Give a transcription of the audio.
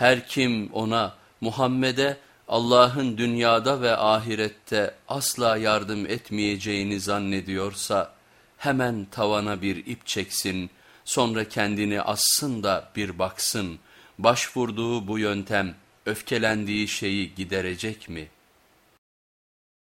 Her kim ona Muhammed'e Allah'ın dünyada ve ahirette asla yardım etmeyeceğini zannediyorsa hemen tavana bir ip çeksin sonra kendini assın da bir baksın başvurduğu bu yöntem öfkelendiği şeyi giderecek mi?''